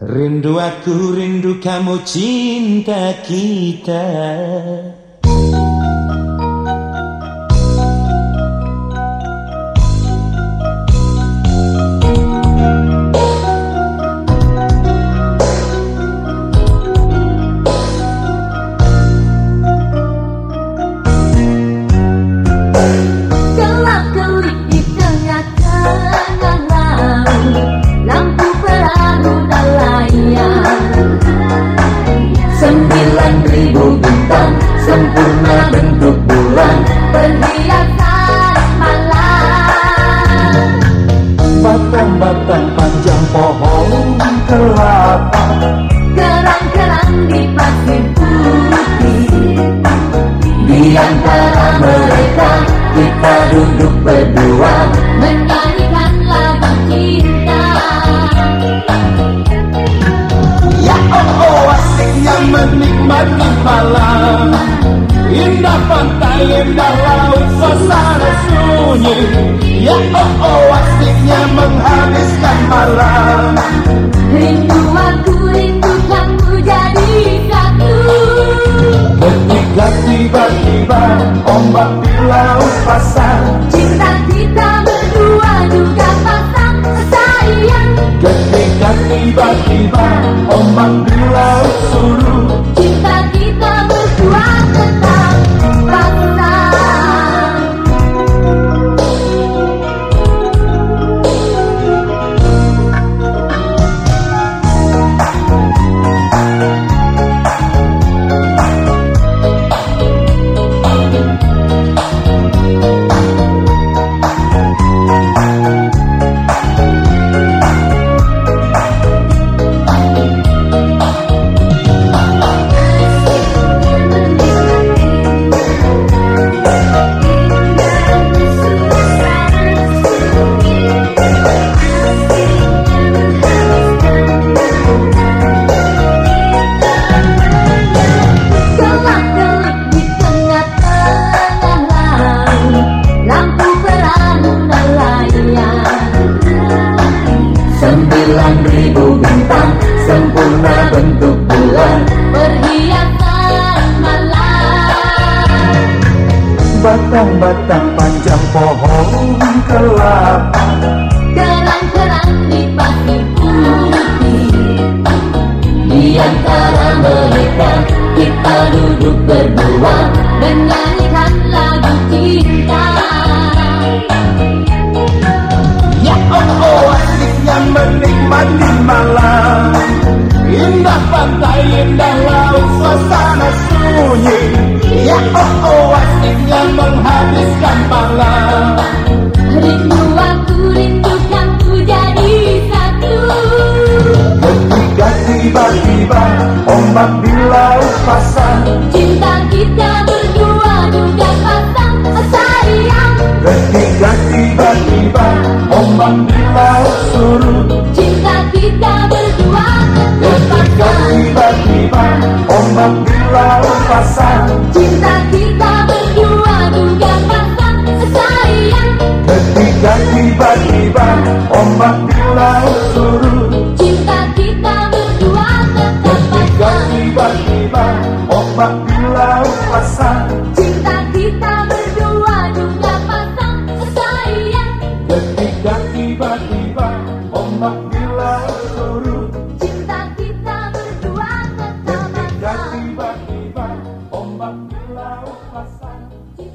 Rindu aku, rindu kamu, cinta kita kerang-kerang di pasir putih. Di antara mereka kita duduk berdua. Menyanyikan lagu cinta. Ya oh oh asiknya menikmati malam. Indah pantai, indah laut, suasana sunyi. Ya oh oh asiknya menghabiskan malam ombak di Batang-batang panjang pohon kelapa Kerang-kerang di pasir putih. Di antara mereka Kita duduk berdua Menyanyikan lagu cinta. Ya oh oh asiknya menikmati malam. Indah pantai, indah laut, suasana sunyi Ya oh oh asiknya menghabiskan malam Rindu aku, rindu kamu jadi satu. Ketika tiba-tiba ombak di laut pasang. Cinta kita berdua juga pasang sayang Ketika tiba-tiba ombak di laut laut pasang Cinta kita berdua juga pasang sayang Ketika tiba-tiba ombak di laut surut. Cinta kita berdua tetap Ketika tiba-tiba ombak di laut pasang Cinta kita berdua juga pasang sayang Ketika tiba-tiba ombak di passar